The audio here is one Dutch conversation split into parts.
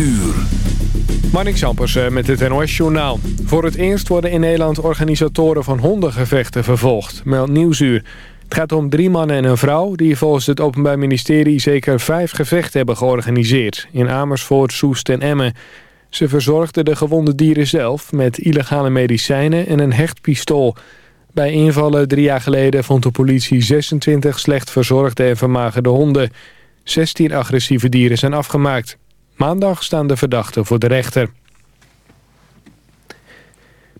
uur. Marnik Sampers eh, met het NOS Journaal. Voor het eerst worden in Nederland organisatoren van hondengevechten vervolgd, meldt Nieuwsuur. Het gaat om drie mannen en een vrouw die volgens het Openbaar Ministerie zeker vijf gevechten hebben georganiseerd. In Amersfoort, Soest en Emmen. Ze verzorgden de gewonde dieren zelf met illegale medicijnen en een hechtpistool. Bij invallen drie jaar geleden vond de politie 26 slecht verzorgde en vermagerde honden. 16 agressieve dieren zijn afgemaakt. Maandag staan de verdachten voor de rechter.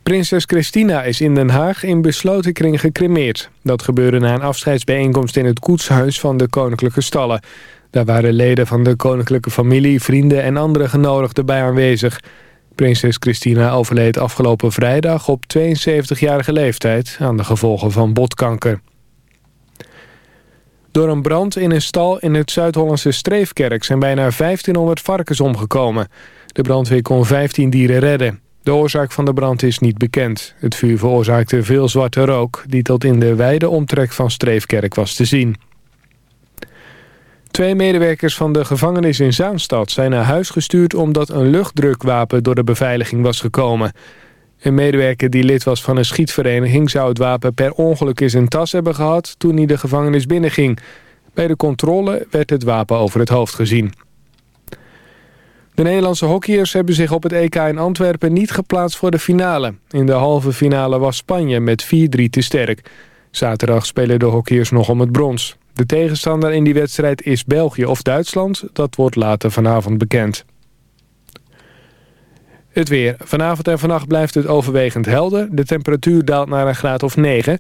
Prinses Christina is in Den Haag in besloten kring gecremeerd. Dat gebeurde na een afscheidsbijeenkomst in het koetshuis van de Koninklijke Stallen. Daar waren leden van de koninklijke familie, vrienden en andere genodigden bij aanwezig. Prinses Christina overleed afgelopen vrijdag op 72-jarige leeftijd aan de gevolgen van botkanker. Door een brand in een stal in het Zuid-Hollandse Streefkerk zijn bijna 1500 varkens omgekomen. De brandweer kon 15 dieren redden. De oorzaak van de brand is niet bekend. Het vuur veroorzaakte veel zwarte rook die tot in de wijde omtrek van Streefkerk was te zien. Twee medewerkers van de gevangenis in Zaanstad zijn naar huis gestuurd... omdat een luchtdrukwapen door de beveiliging was gekomen. Een medewerker die lid was van een schietvereniging... zou het wapen per ongeluk in zijn tas hebben gehad toen hij de gevangenis binnenging. Bij de controle werd het wapen over het hoofd gezien. De Nederlandse hockeyers hebben zich op het EK in Antwerpen niet geplaatst voor de finale. In de halve finale was Spanje met 4-3 te sterk. Zaterdag spelen de hockeyers nog om het brons. De tegenstander in die wedstrijd is België of Duitsland. Dat wordt later vanavond bekend. Het weer. Vanavond en vannacht blijft het overwegend helder. De temperatuur daalt naar een graad of 9.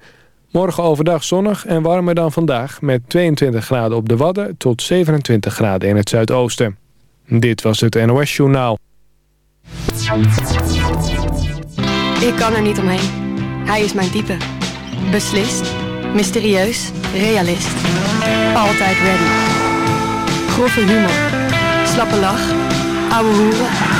Morgen overdag zonnig en warmer dan vandaag... met 22 graden op de Wadden tot 27 graden in het zuidoosten. Dit was het NOS Journaal. Ik kan er niet omheen. Hij is mijn type. Beslist, mysterieus, realist. Altijd ready. Grove humor. Slappe lach. Ouwe hoeren.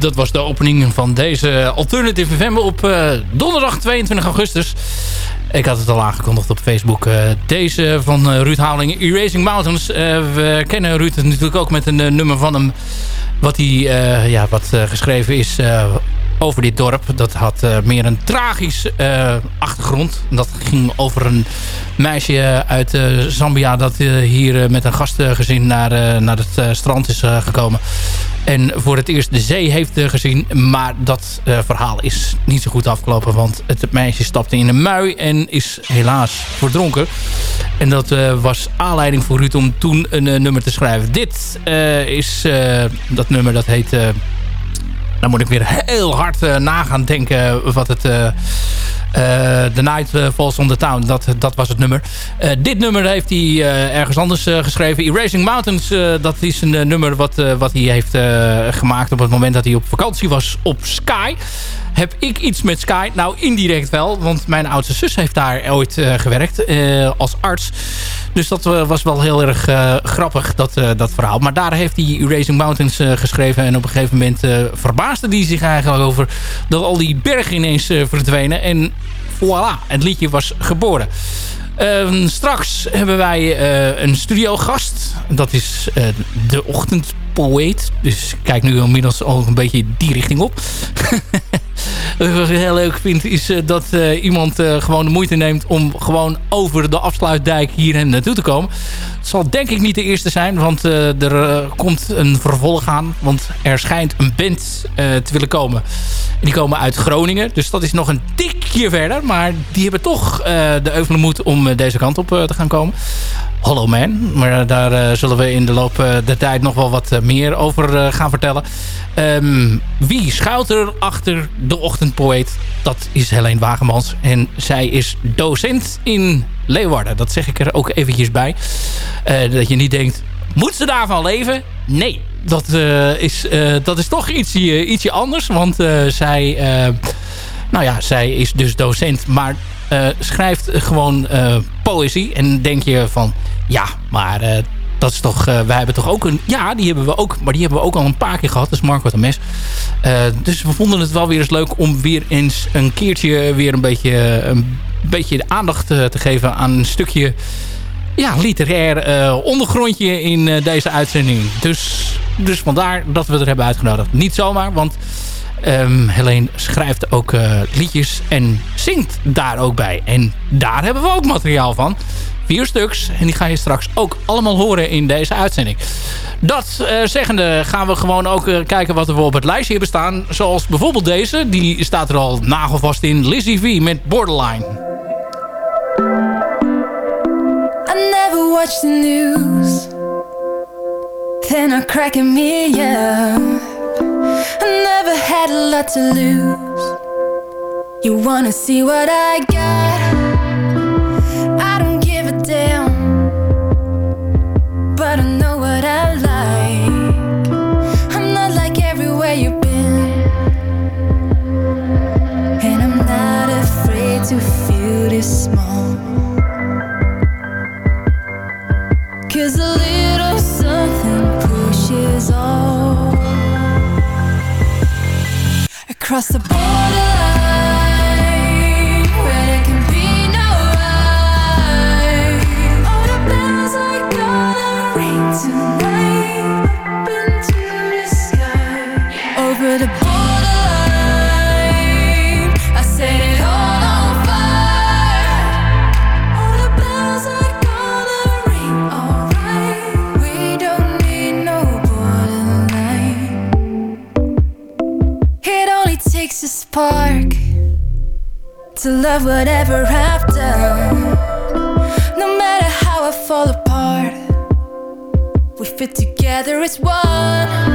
Dat was de opening van deze Alternative FM op uh, donderdag 22 augustus. Ik had het al aangekondigd op Facebook. Uh, deze van uh, Ruud Houweling, Erasing Mountains. we kennen Ruud natuurlijk ook met een nummer van hem... wat, hij, ja, wat geschreven is over dit dorp. Dat had meer een tragisch achtergrond. Dat ging over een meisje uit Zambia... dat hier met een gastgezin naar, naar het strand is gekomen. En voor het eerst de zee heeft gezien. Maar dat uh, verhaal is niet zo goed afgelopen. Want het meisje stapte in een mui en is helaas verdronken. En dat uh, was aanleiding voor Ruud om toen een nummer te schrijven. Dit is dat nummer dat heet... dan moet ik weer heel hard na gaan denken wat het The Night Falls on the Town, dat, dat was het nummer. Uh, dit nummer heeft hij ergens anders geschreven. Erasing Mountains, dat is een nummer wat, wat hij heeft gemaakt op het moment dat hij op vakantie was op Sky. Heb ik iets met Sky? Nou, indirect wel, want mijn oudste zus heeft daar ooit gewerkt als arts. Dus dat was wel heel erg grappig, dat, dat verhaal. Maar daar heeft hij Erasing Mountains geschreven. En op een gegeven moment verbaasde hij zich eigenlijk over... dat al die bergen ineens verdwenen. En voilà, het liedje was geboren. Ehm, straks hebben wij uh, een studiogast. Dat is uh, de ochtendpoëet. Dus kijk nu inmiddels al een beetje die richting op. Wat ik heel leuk vind is uh, dat iemand gewoon de moeite neemt... om gewoon over de afsluitdijk hier naartoe te komen. Het zal denk ik niet de eerste zijn, want er komt een vervolg aan. Want er schijnt een band te willen komen. die komen uit Groningen, dus dat is nog een tikje verder. Maar die hebben toch de euvele moed om deze kant op te gaan komen. Hollow Man. Maar daar zullen we in de loop der tijd nog wel wat meer over gaan vertellen. Um, wie schuilt er achter de ochtendpoëet? Dat is Helene Wagemans. En zij is docent in Leeuwarden. Dat zeg ik er ook eventjes bij. Dat je niet denkt, moet ze daarvan leven? Nee, dat, is, dat is toch ietsje, ietsje anders. Want zij, nou ja, zij is dus docent, maar schrijft gewoon poëzie. En denk je van, ja, maar dat is toch, uh, wij hebben toch ook een... Ja, die hebben we ook, maar die hebben we ook al een paar keer gehad. Is Marco de Mes. Uh, dus we vonden het wel weer eens leuk om weer eens een keertje weer een beetje, een beetje aandacht te, geven aan een stukje ja, literair uh, ondergrondje in deze uitzending. Dus, dus vandaar dat we er hebben uitgenodigd. Niet zomaar, want um, Helene schrijft ook liedjes en zingt daar ook bij. En daar hebben we ook materiaal van vier stuks. En die ga je straks ook allemaal horen in deze uitzending. Dat uh, zeggende gaan we gewoon ook uh, kijken wat we op het lijstje hebben staan. Zoals bijvoorbeeld deze. Die staat er al nagelvast in. Lizzie V met Borderline. I never watch the news. Then I crack up. I never had a lot to lose. You wanna see what I got? But I know what I like. I'm not like everywhere you've been, and I'm not afraid to feel this small. Cause a little something pushes all across the border. to love whatever I've done. No matter how I fall apart, we fit together as one.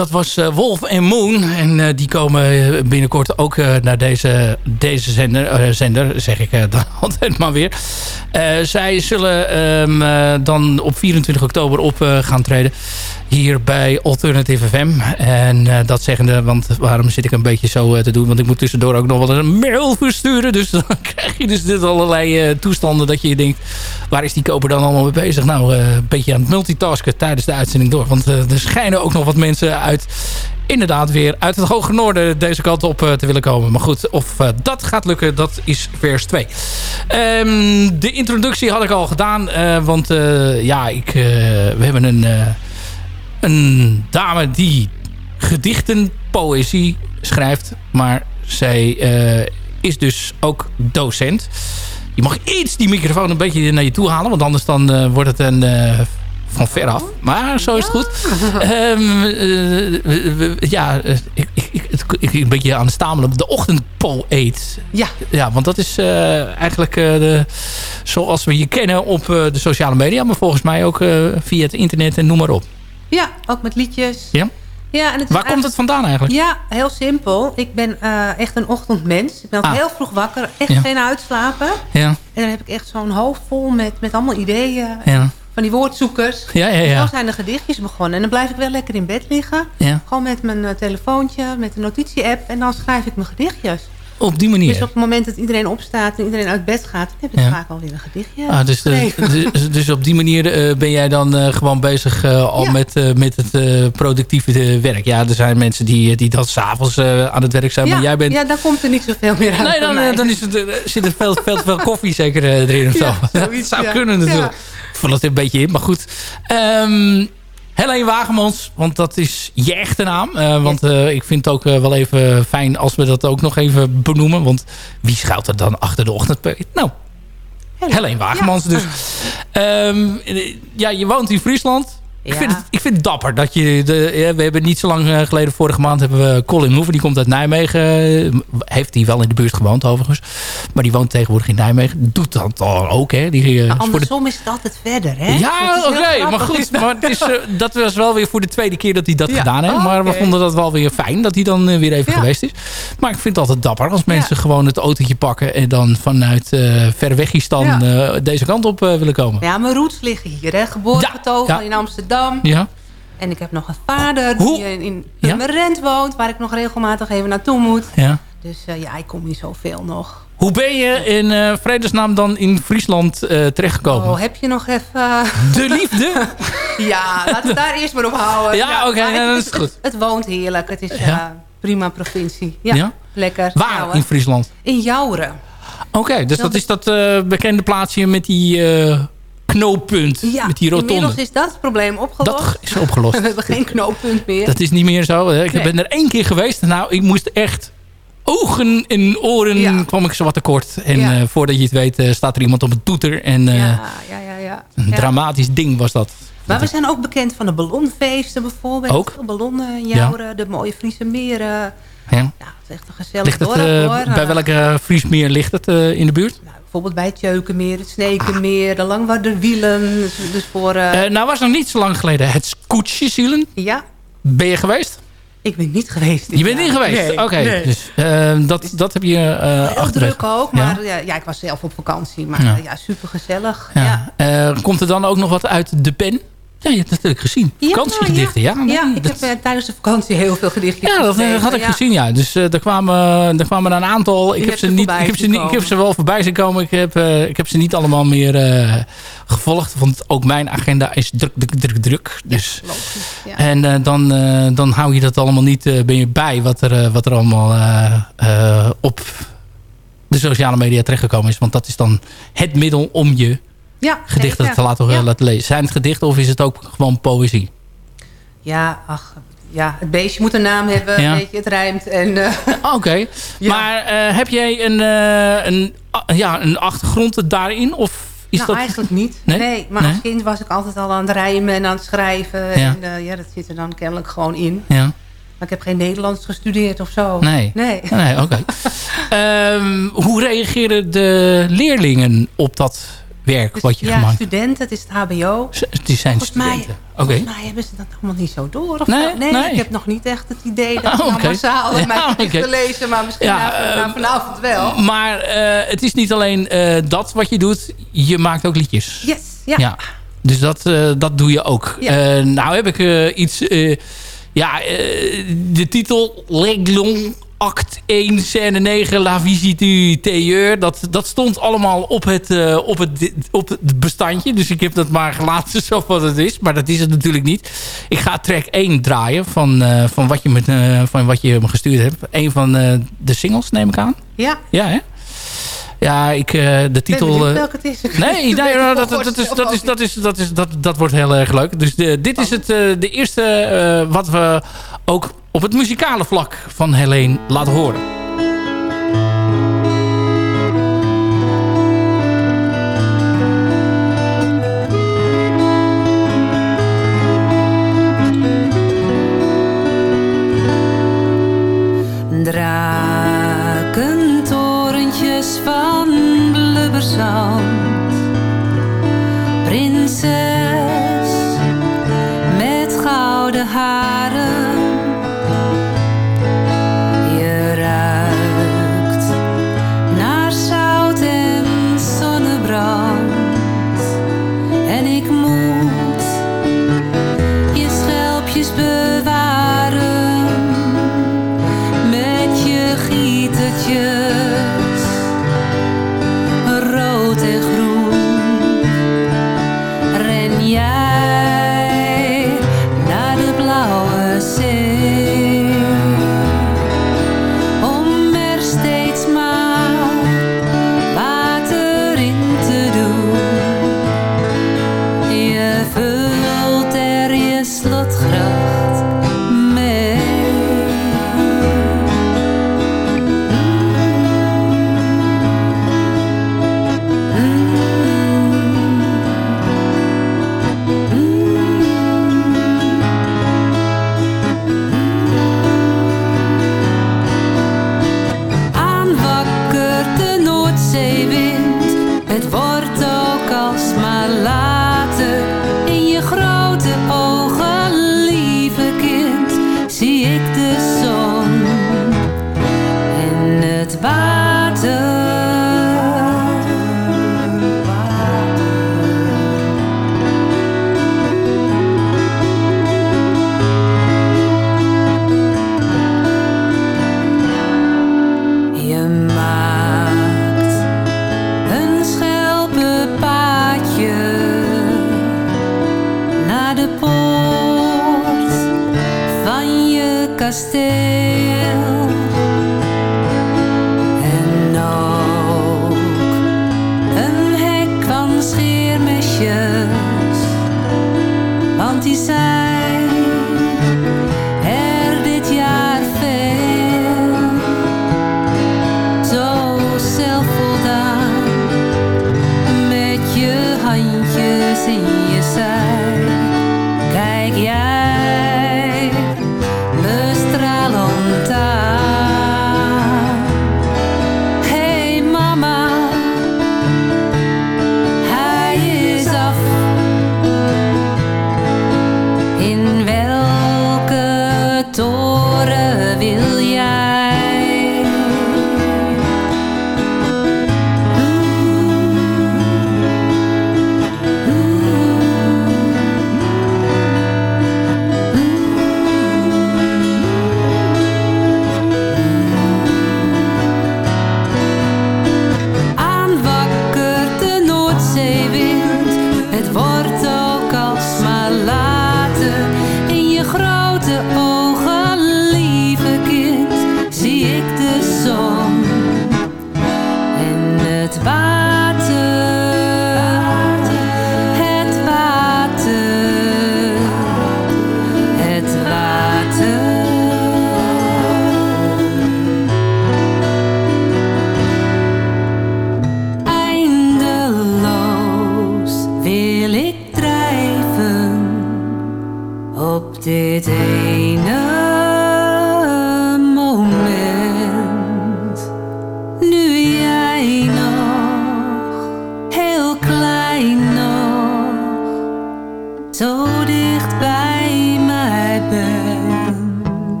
Dat was eh, Wolf en Moon. En eh, die komen binnenkort ook eh, naar deze, deze zender, eh, zender, zeg ik eh, dan altijd maar weer. Eh, zij zullen ehm, eh, dan op 24 oktober op eh, gaan treden. Hier bij Alternative FM. En eh, dat zeggende, want waarom zit ik een beetje zo eh, te doen? Want ik moet tussendoor ook nog wel een mail versturen. Dus dan krijg je dus dit allerlei eh, toestanden dat je denkt... waar is die koper dan allemaal mee bezig? Nou, eh, een beetje aan het multitasken tijdens de uitzending door. Want eh, er schijnen ook nog wat mensen uit... inderdaad weer uit het hoge noorden deze kant op eh, te willen komen. Maar goed, of dat gaat lukken, dat is vers 2. Ehm, de introductie had ik al gedaan. eh, want ja, ik, we hebben een, een dame die gedichten, poëzie schrijft. Maar zij is dus ook docent. Je mag iets die microfoon een beetje naar je toe halen. Want anders dan eh, wordt het een... eh, van ver af. Maar zo is het goed. Ehm, eh, ja, ik, ik, een beetje aan het stamelen. De ochtendpoëet. Ja. Ja, want dat is eigenlijk de, zoals we je kennen op de sociale media. Maar volgens mij ook via het internet en noem maar op. Ja, ook met liedjes. Ja? Ja, en het Waar komt het vandaan eigenlijk? Ja, heel simpel. Ik ben eh, echt een ochtendmens. Ik ben Ah. heel vroeg wakker. Echt Ja. geen uitslapen. Ja, En dan heb ik echt zo'n hoofd vol met, met allemaal ideeën. ja, Van die woordzoekers. ja, ja. Ja. zo zijn de gedichtjes begonnen. En dan blijf ik wel lekker in bed liggen. ja. Gewoon met mijn eh, telefoontje, met de notitie-app. En dan schrijf ik mijn gedichtjes. Op die manier. Dus op het moment dat iedereen opstaat en iedereen uit bed gaat... dan heb ik Ja. vaak alweer een gedichtje Ah, dus, de- dus, dus op die manier eh, ben jij dan eh, gewoon bezig eh, al Ja. met, met het productieve werk. Ja, er zijn mensen die, die dan s'avonds aan het werk zijn. ja, Maar jij bent... ja, dan komt er niet zoveel meer uit nee, dan, dan is het, zit er veel, veel te veel koffie zeker erin of zo. Ja, dat zoiets, zou kunnen natuurlijk. Ik vul het een beetje in, maar goed. Ehm Helene Wagemans, want dat is je echte naam. Eh, want eh, ik vind het ook eh, wel even fijn als we dat ook nog even benoemen. Want wie schuilt er dan achter de ochtendpeet? Nou, Helene Wagemans dus. Ehm, eh, ja, je woont in Friesland. Ik, Ja. vind het, ik vind het dapper dat je... De, ja, we hebben niet zo lang eh, geleden, vorige maand, hebben we Colin Hoeven. Die komt uit Nijmegen. Heeft hij wel in de buurt gewoond overigens. Maar die woont tegenwoordig in Nijmegen. Doet dat dan ook, hè? Die, eh, Maar voor de andersom is het altijd verder, hè? ja, oké, maar goed. Maar het is, eh, dat was wel weer voor de tweede keer dat hij dat Ja. gedaan heeft. Oh, maar we vonden dat wel weer fijn dat hij dan weer even geweest is. Maar ik vind het altijd dapper als mensen gewoon het autootje pakken... en dan vanuit eh ver eh, deze kant op willen komen. Ja, mijn roots liggen hier, hè? Geboren, getogen in Amsterdam. Ja? En ik heb nog een vader Hoe- die in- Ja? Purmerend woont... waar ik nog regelmatig even naartoe moet. ja. Dus eh, ja, ik kom hier zoveel nog. Hoe ben je in eh, vredesnaam dan in Friesland eh, terechtgekomen? Oh, heb je nog even... De liefde? ja, laten we daar eerst maar op houden. Ja, oké, ja, dat is goed. Het, woont heerlijk. Het is prima provincie. Ja, lekker. Waar in Friesland? In Jouren. Oké, dus dat is dat bekende plaatsje met die knooppunt. Ja, met die rotonde. inmiddels is dat probleem opgelost. Dat is opgelost. We hebben geen knooppunt meer. Dat is niet meer zo. hè. Ik Nee. ben er één keer geweest. Nou, ik moest echt ogen en oren Ja. kwam ik zo wat tekort. En Ja. eh, voordat je het weet eh, staat er iemand op een toeter. En eh, ja, ja, ja, ja. een dramatisch ding was dat. Maar we zijn ook bekend van de ballonfeesten bijvoorbeeld. Ook? Ballonnen Jouren, de mooie Friese meren. Ja. Ja, het is echt een gezellig Ligt het, dorp hoor. bij welke Friesmeer ligt het in de buurt? Nou, bijvoorbeeld bij het Tjeukenmeer, het Snekenmeer, de Langwaarderwielen. Dus, dus voor... eh, Eh, nou was nog niet zo lang geleden het Scootjeszielen. ja, Ben je geweest? ik ben niet geweest. Je bent jaar. niet geweest? Nee, Oké, nee. dus eh, dat, dat heb je eh Heel druk ook, maar ja? Ja, ik was zelf op vakantie. Maar Ja. ja, super gezellig. Ja. Ja. Eh, komt er dan ook nog wat uit de pen? Ja, je hebt natuurlijk gezien. Ja, Vakantiegedichten, ja. Ja, ik dat- heb eh, tijdens de vakantie heel veel gedichtjes Ja, dat eh, geschreven, had ik ja. gezien, ja. Dus eh er, kwamen, er kwamen een aantal. Ik heb, ze niet, ik, heb ze niet, ik heb ze wel voorbij zien komen. Ik heb, ik heb ze niet allemaal meer gevolgd. Want ook mijn agenda is druk, druk, druk, druk. Dus, Logisch. En dan, dan hou je dat allemaal niet ben je bij wat er, wat er allemaal op de sociale media terechtgekomen is. Want dat is dan het middel om je ja, gedichten zeker. te laten, Ja. laten lezen. Zijn het gedichten of is het ook gewoon poëzie? Ja, ach, ja, het beestje moet een naam hebben, Ja. weet je, het rijmt. En, eh, Oké, Ja. maar eh, heb jij een, eh, een, ah, ja, een achtergrond daarin? Of is nou, dat... eigenlijk niet. Nee? Nee, maar Nee? als kind was ik altijd al aan het rijmen en aan het schrijven. Ja. En eh, ja, dat zit er dan kennelijk gewoon in. Ja, Maar ik heb geen Nederlands gestudeerd of zo. nee. Nee. Nee, oké. Ehm, hoe reageren de leerlingen op dat werk Dus, wat je ja, gemaakt hebt? studenten, het is het hbo. Z- Die zijn Volgens mij, studenten. Volgens mij hebben ze dat allemaal niet zo door. Of Nee, nee, nee. ik heb nog niet echt het idee dat Ah, nou oké. massaal Ja, mijn oké. gedichten lezen. Maar misschien Ja, eh, na vanavond wel. Maar eh, het is niet alleen eh, dat wat je doet. Je maakt ook liedjes. Yes, ja. Ja. Dus dat, dat doe je ook. Nou heb ik iets... ja, de titel Leglon Act 1, scène 9, La Visite du Tailleur. Dat, dat stond allemaal op het, eh, op, het, op het bestandje. Dus ik heb dat maar gelaten zo wat het is. Maar dat is het natuurlijk niet. Ik ga track 1 draaien van, eh, van, wat, je met, eh, van wat je me gestuurd hebt. Een van de singles, neem ik aan. Ja, Ja, hè? Ja, ik, eh, de titel... eh, welke het is. Nee, nou, dat, dat, dat, is, zelf dat, ook is, niet. dat, is, dat, is, dat, is, dat, dat wordt heel erg leuk. Dus de, dit is het, eh, de eerste eh, wat we ook op het muzikale vlak van Helene laten horen. Van blubberzand. Prinses met gouden haren. De poort van je kasteel.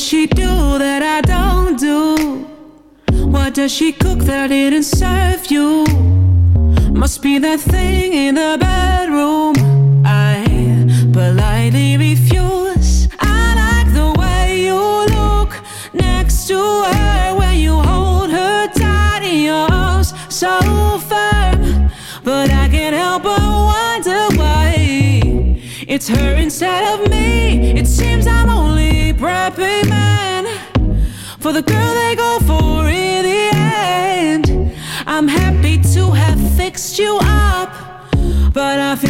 Does she do that I don't do? What does she cook that didn't serve you? Must be that thing in the bedroom. I politely refuse. Her instead of me. It seems I'm only prepping man for the girl they go for in the end. I'm happy to have fixed you up, but I feel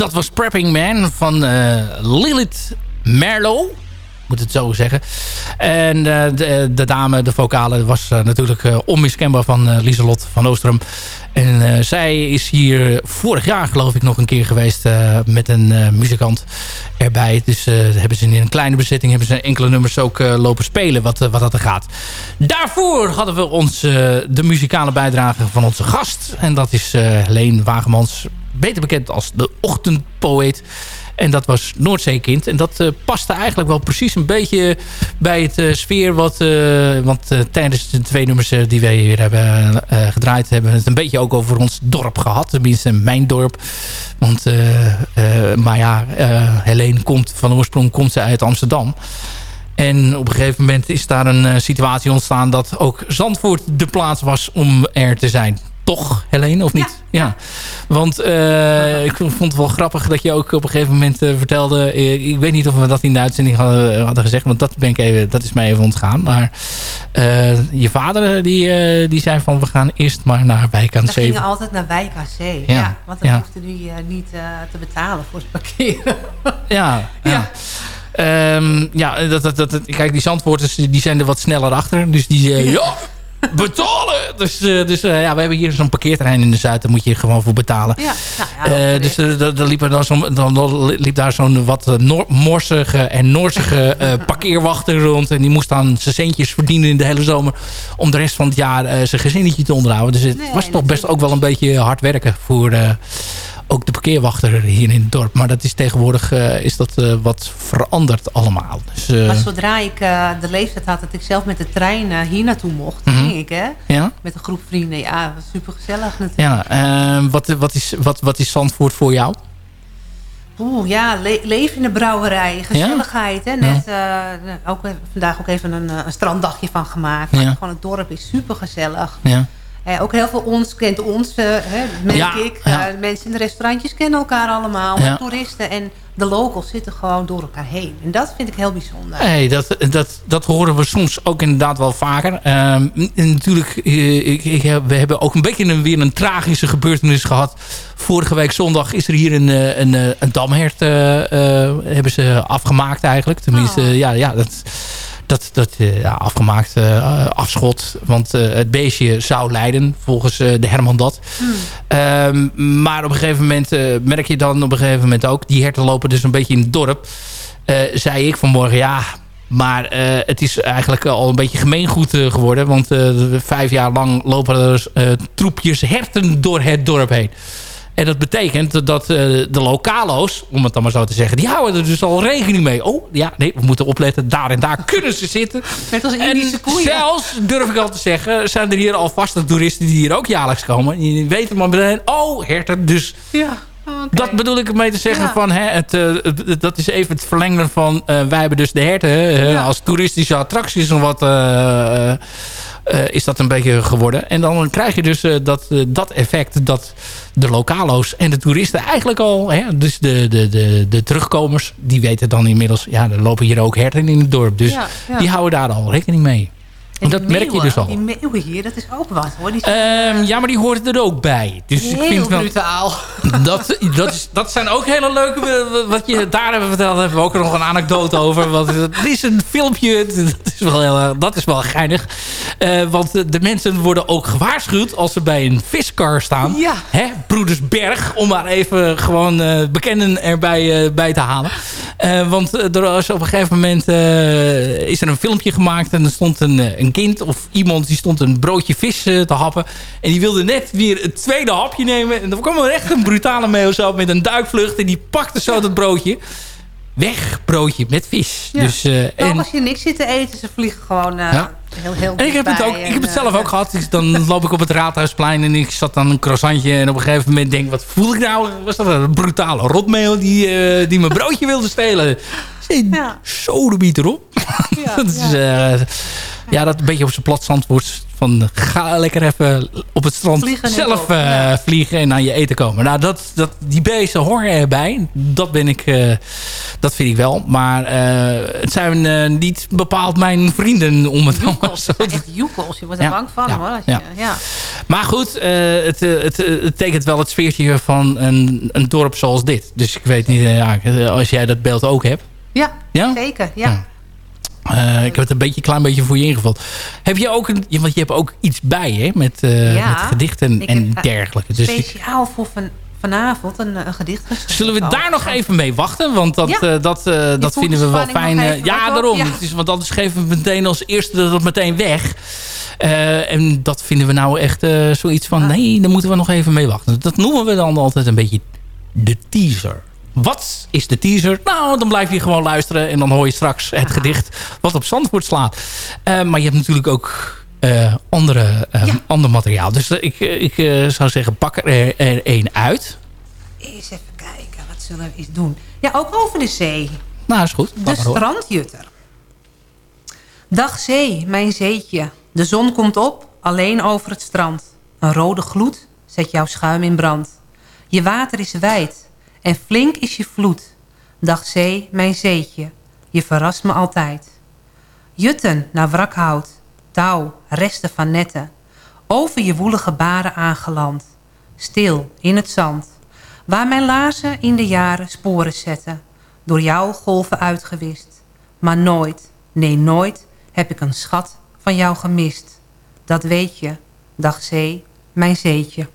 Dat was Prepping Man van eh, Lilith Merlo. Moet het zo zeggen. En eh, de, dame, de vocale, was eh, natuurlijk onmiskenbaar van Lieselot van Oostrum. En zij is hier vorig jaar geloof ik nog een keer geweest met een muzikant erbij. Dus hebben ze in een kleine bezetting hebben ze enkele nummers ook lopen spelen wat, wat dat er gaat. Daarvoor hadden we ons, eh, de muzikale bijdrage van onze gast. En dat is Leen Wagemans, beter bekend als de ochtendpoëet. En dat was Noordzeekind. En dat eh, paste eigenlijk wel precies een beetje bij het eh, sfeer. Wat, eh, want tijdens de twee nummers die wij hier hebben gedraaid... hebben we het een beetje ook over ons dorp gehad. Tenminste, mijn dorp. Want, maar ja, Helene komt van oorsprong komt ze uit Amsterdam. En op een gegeven moment is daar een situatie ontstaan... dat ook Zandvoort de plaats was om er te zijn. Toch, Helene, of niet? Ja. Want eh, ik vond het wel grappig dat je ook op een gegeven moment eh, vertelde... eh, ik weet niet of we dat in de uitzending hadden, hadden gezegd... want dat, ben ik even, dat is mij even ontgaan. Maar je vader die, die zei van... we gaan eerst maar naar Wijk aan We Zee. gingen altijd naar Wijk aan Zee. Ja, Ja. want dan ja. hoefde nu niet te betalen voor het parkeren. Ja, ja. Ehm, ja, dat, dat, dat, kijk, die zandwoorders die zijn er wat sneller achter. Dus die zeggen, ja, betalen! Dus, eh, dus eh, ja, we hebben hier zo'n parkeerterrein in de Zuid. Daar moet je gewoon voor betalen. Ja, nou ja, Eh, dus eh, da- da liep er dan, dan, dan liep daar zo'n wat noor- morsige en noorzige eh, parkeerwachter rond. En die moest dan zijn centjes verdienen in de hele zomer... om de rest van het jaar zijn gezinnetje te onderhouden. Dus het Nee, was toch best ook wel een beetje hard werken voor... ook de parkeerwachter hier in het dorp. Maar dat is tegenwoordig eh, is dat, eh, wat veranderd allemaal. Dus, eh, Maar zodra ik de leeftijd had dat ik zelf met de trein hier naartoe mocht, Mhm. ging ik hè. ja? Met een groep vrienden. Ja, super gezellig natuurlijk. Ja, eh, wat, wat, is, wat, wat is Zandvoort voor jou? Oeh, ja, le leven in de brouwerij, gezelligheid. Hè? Net ook, vandaag ook even een, een stranddagje van gemaakt. Gewoon het dorp is super gezellig. Ja. Eh, ook heel veel ons kent ons, eh, hè, merk Ja, ik. ja. Eh, mensen in de restaurantjes kennen elkaar allemaal. Toeristen en de locals zitten gewoon door elkaar heen. En dat vind ik heel bijzonder. Nee, dat, dat, dat horen we soms ook inderdaad wel vaker. En natuurlijk, ik, ik, heb- we hebben ook een beetje een, weer een tragische gebeurtenis gehad. Vorige week zondag is er hier een, een, een damhert hebben ze afgemaakt eigenlijk. Tenminste, Oh. ja, ja, dat, dat, dat eh, ja, afgemaakt, eh, afschot. Want eh, het beestje zou lijden, volgens de Herman dat. Ehm, maar op een gegeven moment merk je dan op een gegeven moment ook... die herten lopen dus een beetje in het dorp. Zei ik vanmorgen, ja... Maar het is eigenlijk al een beetje gemeengoed eh, geworden. Want vijf jaar lang lopen er troepjes herten door het dorp heen. En dat betekent dat eh, de lokalo's, om het dan maar zo te zeggen... die houden er dus al rekening mee. Oh, ja, nee, we moeten opletten. Daar en daar kunnen ze zitten. Net als En koeien. zelfs, durf ik al te zeggen... zijn er hier al vaste toeristen die hier ook jaarlijks komen. Die weten maar meteen, oh, herten. Dus Ja. dat bedoel ik ermee te zeggen Ja. van... Hè, het, eh, het- dat is even het verlengen van... eh, wij hebben dus de herten hè, Ja. als toeristische attracties en wat... is dat een beetje geworden. En dan krijg je dus eh, dat, eh, dat effect dat de lokalo's en de toeristen eigenlijk al... Hè, dus de, de, de, de terugkomers, die weten dan inmiddels... ja, er lopen hier ook herten in het dorp. Dus Ja, ja. die houden daar al rekening mee. En dat merk je dus al. Die meeuwen hier, dat is ook wat hoor. Die zijn Ehm, ja, maar die hoort er ook bij. Dus ik vind wel, brutaal. dat, dat, is, dat zijn ook hele leuke... eh, Wat je daar hebben verteld, hebben we ook nog een anekdote over. Want het is een filmpje, dat is wel, heel, erg- dat is wel geinig. Eh, want de mensen worden ook gewaarschuwd als ze bij een viskar staan. Ja. Hè? Broeders Berg, om maar even gewoon eh, bekenden erbij eh, bij te halen. Eh, want eh, er was op een gegeven moment eh, is er een filmpje gemaakt... en er stond een, een kind of iemand die stond een broodje vis te happen. En die wilde net weer het tweede hapje nemen. En dan kwam er echt een brutale meeuw zo met een duikvlucht... en die pakte zo dat broodje. Weg, broodje met vis. Ja. Dus, eh, Ook en, als je niks zit te eten, ze vliegen gewoon eh, Ja. heel, heel en ik heb het, ook, ik heb het zelf eh, ook gehad. Dus dan loop ik op het Raadhuisplein en ik zat dan een croissantje. En op een gegeven moment denk ik, wat voel ik nou? Was dat een brutale rotmeel die, die mijn broodje wilde stelen? Ja. Zo de biet erop. Ja, dat is, ja, dat een beetje op zijn plat zandwoord van ga lekker even op het strand Vliegen zelf eh, ja. vliegen en aan je eten komen. Nou, dat, dat, die beesten horen erbij. Dat ben ik, eh, dat vind ik wel. Maar eh, het zijn niet bepaald mijn vrienden om het maar zo te Echt joekels, je wordt er Ja, bang van ja, hoor. Je, ja. maar goed, het, het, het tekent wel het sfeertje van een, een dorp zoals dit. Dus ik weet niet, ja, als jij dat beeld ook hebt. Ja, Ja? zeker. Ja. Eh, ik heb het een beetje, klein beetje voor je ingevuld. Heb je ook een, want je hebt ook iets bij, hè? Met, Ja, met gedichten en eh, dergelijke. Dus Speciaal voor van, vanavond een, een gedicht geschreven. zullen we daar nog even mee wachten? Want dat, Ja. dat, dat vinden de we wel fijn. ja, daarom. ja. Want anders geven we meteen als eerste dat meteen weg. En dat vinden we nou echt zoiets van... nee, daar moeten we nog even mee wachten. Dat noemen we dan altijd een beetje de teaser. Wat is de teaser? Nou, dan blijf je gewoon luisteren... en dan hoor je straks het gedicht wat op Zandvoort slaat. Eh, maar je hebt natuurlijk ook eh, andere, eh, Ja. ander materiaal. Dus ik, ik zou zeggen, pak er er één uit. Eens even kijken, wat zullen we eens doen? Ja, ook over de zee. Nou, is goed. De strandjutter. Dag zee, mijn zeetje. De zon komt op, alleen over het strand. Een rode gloed zet jouw schuim in brand. Je water is wijd en flink is je vloed. Dag zee, mijn zeetje. Je verrast me altijd. Jutten naar wrakhout, touw, resten van netten. Over je woelige baren aangeland. Stil in het zand. Waar mijn laarzen in de jaren sporen zetten. Door jouw golven uitgewist. Maar nooit, nee nooit, heb ik een schat van jou gemist. Dat weet je, dag zee, mijn zeetje.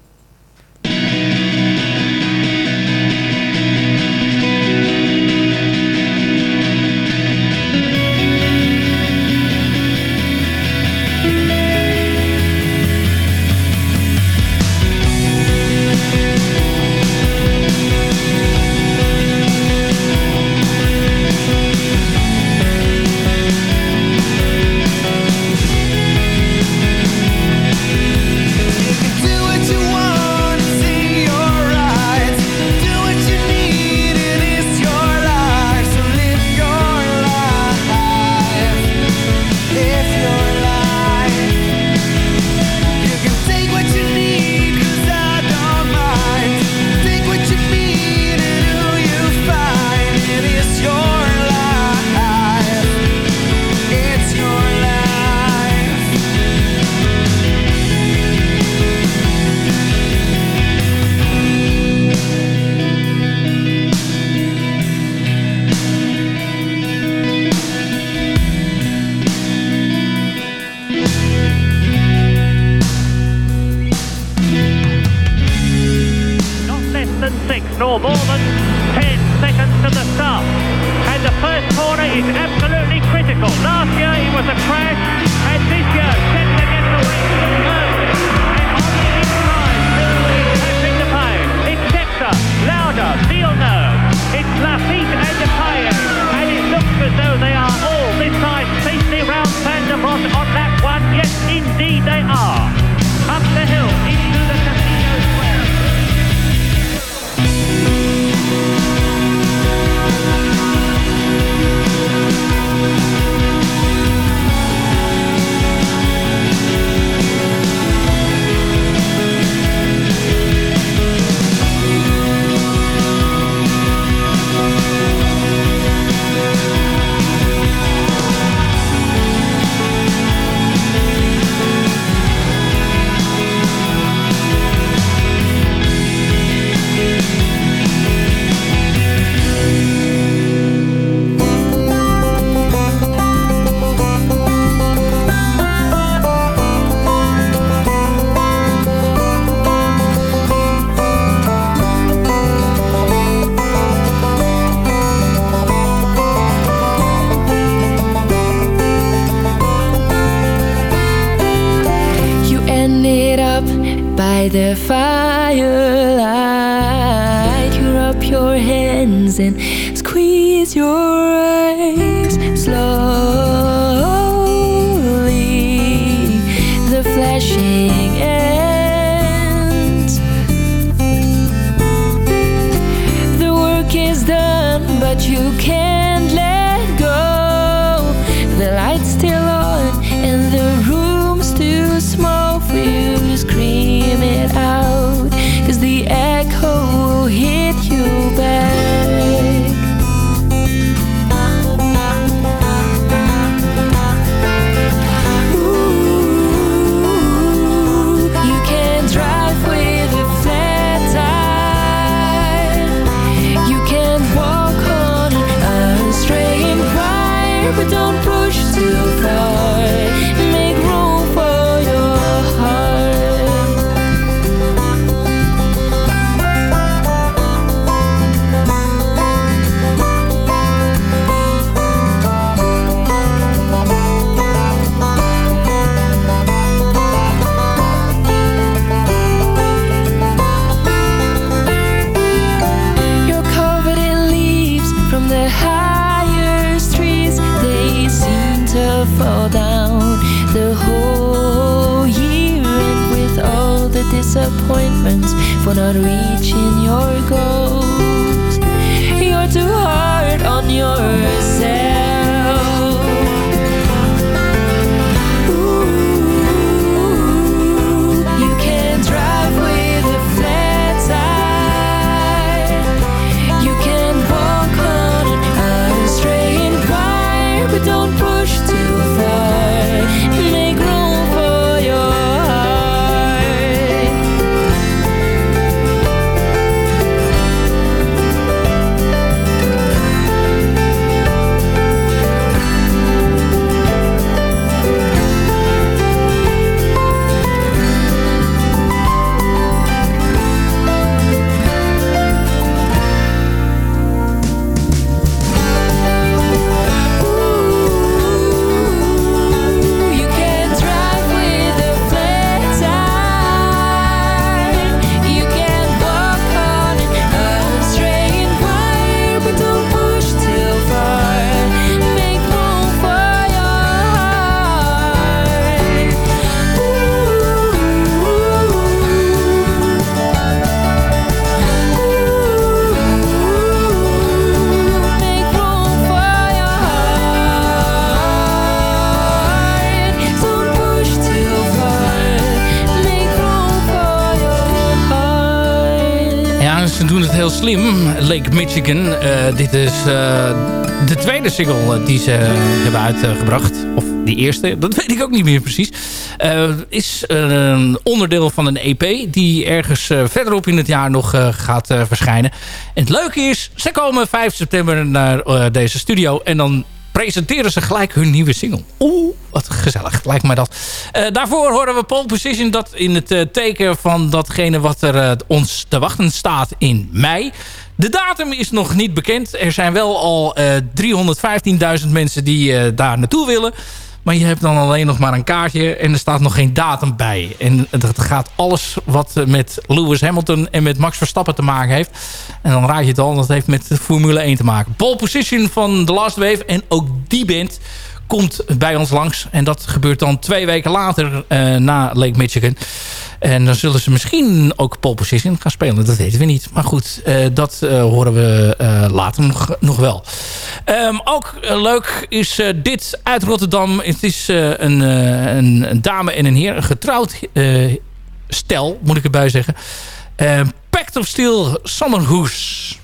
Nor more than ten seconds to the start. And the first corner is absolutely critical. Last year it was a crash, you can't not. Lake Michigan. Eh, dit is eh, de tweede single eh, die ze hebben uitgebracht. Of die eerste, dat weet ik ook niet meer precies. Is een onderdeel van een EP die ergens verderop in het jaar nog gaat verschijnen. En het leuke is, ze komen 5 september naar deze studio. En dan presenteren ze gelijk hun nieuwe single. Oeh, wat gezellig, lijkt mij dat. Daarvoor horen we Pole Position dat in het teken van datgene wat er ons te wachten staat in mei. De datum is nog niet bekend. Er zijn wel al 315.000 mensen die daar naartoe willen. Maar je hebt dan alleen nog maar een kaartje en er staat nog geen datum bij. En dat gaat alles wat met Lewis Hamilton en met Max Verstappen te maken heeft. En dan raad je het al, dat heeft met Formule 1 te maken. Pole position van The Last Wave en ook die band komt bij ons langs. En dat gebeurt dan twee weken later uh, na Lake Michigan. En dan zullen ze misschien ook pole position gaan spelen. Dat weten we niet. Maar goed, uh, dat uh, horen we later nog, nog wel. Um, ook leuk is dit uit Rotterdam. Het is een, een, een, dame en een heer. Een getrouwd stel, moet ik erbij zeggen. Pact of Steel Summerhoes.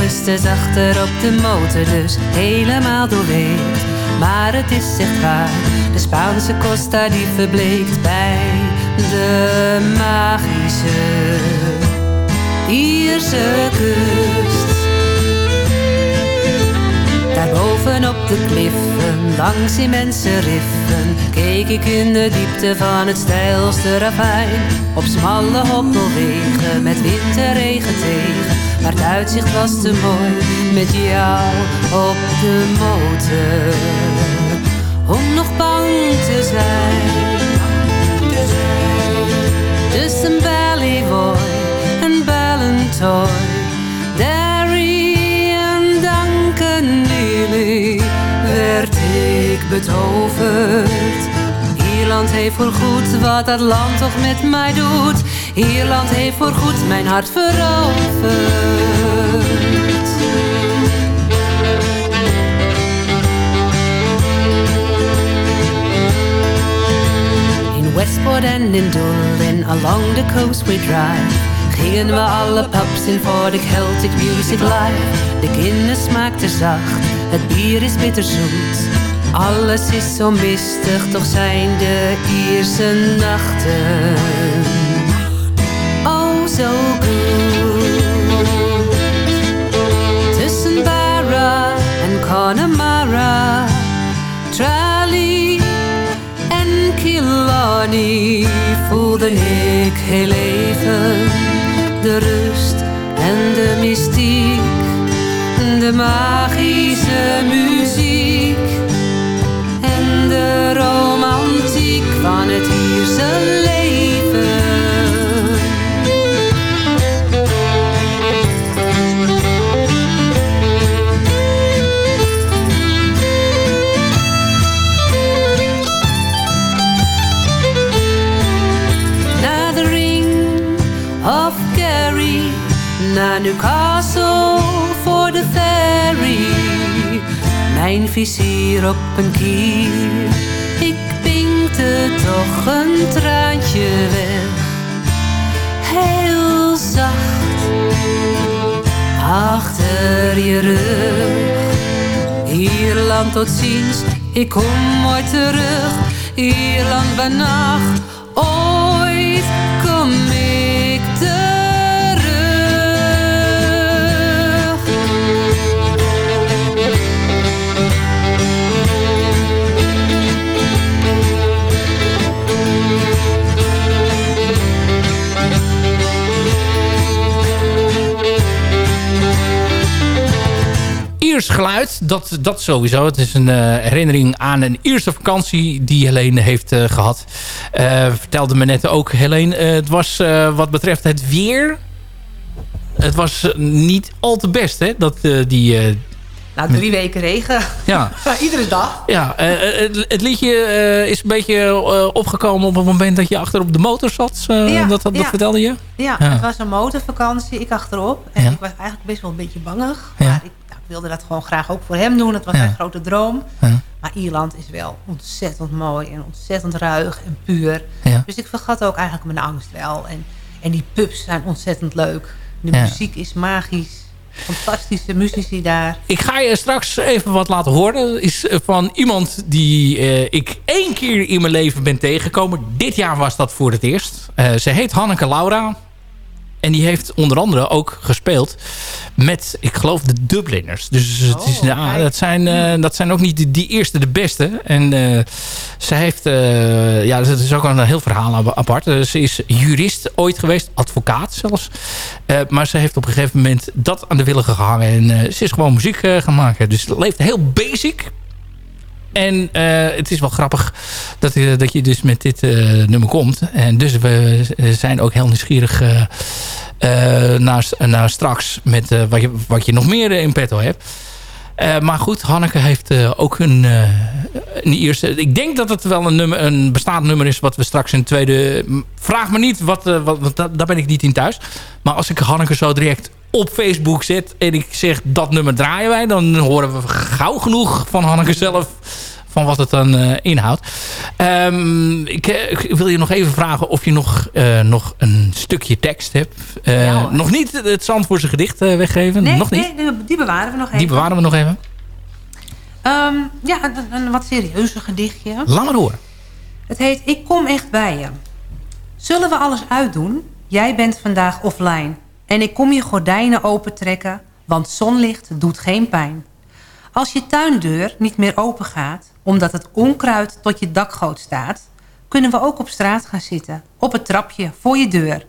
Augustus achter op de motor, dus helemaal doorweekt. Maar het is echt waar, de Spaanse Costa die verbleekt bij de magische Ierse kust. Daarboven op de kliffen, langs immense riffen, keek ik in de diepte van het steilste ravijn. Op smalle hobbelwegen, met wind en regen tegen, maar het uitzicht was te mooi, met jou op de motor. Om nog bang te zijn. Tussen Ballyboy en Ballantoy. Ik betoverd. Ierland heeft voorgoed wat dat land toch met mij doet. Ierland heeft voorgoed mijn hart veroverd. In Westport en in Dublin, along the coast we drive. Gingen we alle pubs in voor de Celtic Music Live. De Guinness smaakte zacht, het bier is bitterzoet. Alles is zo mistig, toch zijn de Ierse nachten. Oh, zo goed. Tussen Barra en Connemara. Tralee en Killarney voelde ik heel even de rust en de mystiek, de magische muziek op een kier, ik pinkte toch een traantje weg. Heel zacht, achter je rug. Ierland tot ziens, ik kom ooit terug. Ierland vannacht, ooit Iers geluid, dat, dat sowieso. Het is een eh, herinnering aan een Ierse vakantie die Helene heeft eh, gehad. Eh, vertelde me net ook, Helene. het was wat betreft het weer... Het was niet al te best, hè? Dat, die, Nou, drie weken regen. ja, Iedere dag. ja het, het liedje is een beetje opgekomen op het moment dat je achter op de motor zat. Ja, dat, dat, vertelde je? Ja, Ja. het was een motorvakantie. Ik achterop. En Ja. ik was eigenlijk best wel een beetje bangig. Maar ik wilde dat gewoon graag ook voor hem doen. Het was Ja. mijn grote droom. Ja. Maar Ierland is wel ontzettend mooi en ontzettend ruig en puur. Ja. Dus ik vergat ook eigenlijk mijn angst wel. En, en die pubs zijn ontzettend leuk. De Ja. muziek is magisch. Fantastische muzici daar. Ik ga je straks even wat laten horen. Is van iemand die eh, ik één keer in mijn leven ben tegengekomen. Dit jaar was dat voor het eerst. Eh, ze heet Hanneke Laura. En die heeft onder andere ook gespeeld met, ik geloof, de Dubliners. Dus het is, Oh, dat, zijn, eh, dat zijn ook niet die, die eerste de beste. En eh, ze heeft, eh, ja, dat is ook een heel verhaal ap- apart. Ze is jurist ooit geweest, advocaat zelfs. Maar ze heeft op een gegeven moment dat aan de willigen gehangen. En ze is gewoon muziek gaan maken. Dus het leeft heel basic. En eh, het is wel grappig dat, je- dat je dus met dit eh, nummer komt. En dus we zijn ook heel nieuwsgierig eh, eh, naar, naar straks met eh, wat, je, wat je nog meer in petto hebt. Eh, maar goed, Hanneke heeft eh, ook een, eh, een eerste... Ik denk dat het wel een, nummer, een bestaand nummer is... wat we straks in tweede... Vraag me niet, wat, wat, want da- daar ben ik niet in thuis. Maar als ik Hanneke zo direct op Facebook zet... en ik zeg dat nummer draaien wij... dan horen we gauw genoeg van Hanneke zelf... van wat het dan eh, inhoudt. Ehm, ik, eh, ik wil je nog even vragen of je nog, eh, nog een stukje tekst hebt. Ja, hoor. nog niet het Zandvoortse gedicht eh, weggeven? Nee, nog niet? nee, die- bewaren we nog even. Die bewaren we nog even. Ehm, ja, een, een wat serieuzer gedichtje. Laat maar horen. Het heet Ik kom echt bij je. Zullen we alles uitdoen? Jij bent vandaag offline. En ik kom je gordijnen opentrekken, want zonlicht doet geen pijn. Als je tuindeur niet meer open gaat... omdat het onkruid tot je dakgoot staat... kunnen we ook op straat gaan zitten. Op het trapje, voor je deur.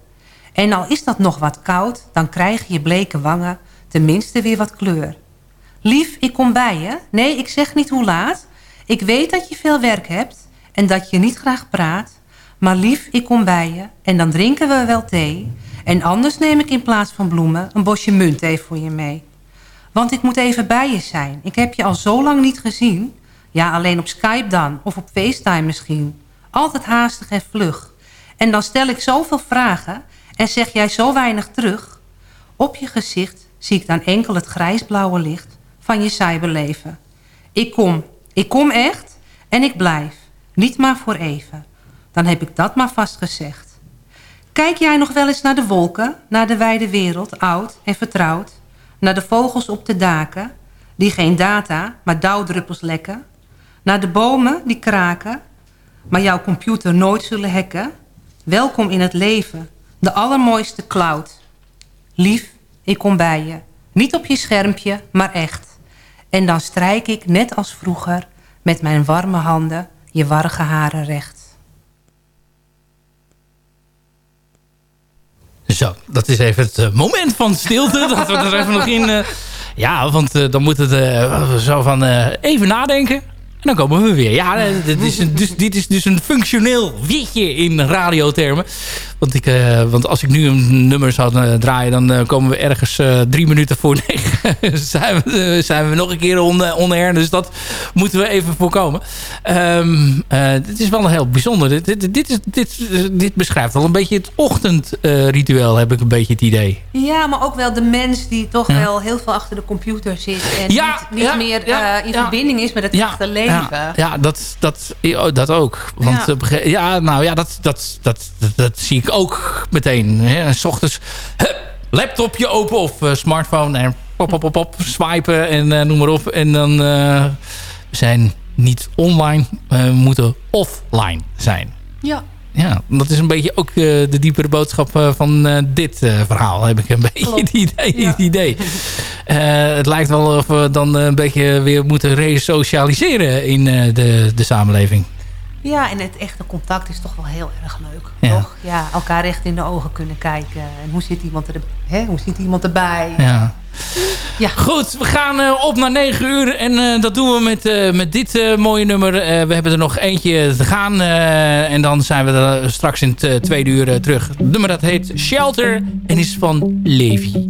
En al is dat nog wat koud... dan krijg je bleke wangen tenminste weer wat kleur. Lief, ik kom bij je. Nee, ik zeg niet hoe laat. Ik weet dat je veel werk hebt... en dat je niet graag praat... Maar lief, ik kom bij je en dan drinken we wel thee. En anders neem ik in plaats van bloemen een bosje muntthee voor je mee. Want ik moet even bij je zijn. Ik heb je al zo lang niet gezien. Ja, alleen op Skype dan. Of op FaceTime misschien. Altijd haastig en vlug. En dan stel ik zoveel vragen en zeg jij zo weinig terug. Op je gezicht zie ik dan enkel het grijsblauwe licht van je cyberleven. Ik kom, ik kom echt en ik blijf. Niet maar voor even. Dan heb ik dat maar vast gezegd. Kijk jij nog wel eens naar de wolken, naar de wijde wereld, oud en vertrouwd? Naar de vogels op de daken, die geen data, maar dauwdruppels lekken? Naar de bomen die kraken, maar jouw computer nooit zullen hacken? Welkom in het leven, de allermooiste cloud. Lief, ik kom bij je. Niet op je schermpje, maar echt. En dan strijk ik, net als vroeger, met mijn warme handen je warrige haren recht. Zo, dat is even het eh, moment van stilte. dat we er even nog in... Uh, ja, want uh, dan moet het zo van even nadenken. En dan komen we weer. Ja, dit is, dus, dit is dus een functioneel witje in radiothermen. Want, ik, uh, want als ik nu een nummer zou uh, draaien... dan uh, komen we ergens drie minuten voor negen. zijn, we, zijn we nog een keer on, on air. Dus dat moeten we even voorkomen. Um, het is wel heel bijzonder. Dit, dit, dit, is, dit, dit beschrijft wel een beetje het ochtendritueel... heb ik een beetje het idee. Ja, maar ook wel de mens die toch ja. wel heel veel achter de computer zit... en ja, niet, niet ja, meer in verbinding is met het echte leven. Ja, ja dat, dat, dat ook. Want ja, nou ja, dat, dat, dat, dat, dat zie ik ook meteen. Hè. S ochtends hup, laptopje open of uh, smartphone en pop, pop, pop, pop, swipen en uh, noem maar op. En dan we zijn niet online, we moeten offline zijn. Ja. Ja, dat is een beetje ook de diepere boodschap van dit verhaal. Heb ik een beetje het idee. Ja. Het idee. het lijkt wel of we dan een beetje weer moeten resocialiseren in de, de samenleving. Ja, en het echte contact is toch wel heel erg leuk. Ja. Toch? Ja, elkaar recht in de ogen kunnen kijken. En hoe zit iemand, er, hè? Hoe zit iemand erbij? Ja. ja. Goed, we gaan uh, op naar 9 uur. En uh, dat doen we met, uh, met dit mooie nummer. we hebben er nog eentje te gaan. en dan zijn we er straks in het tweede uur terug. Het nummer dat heet Shelter en is van Levi.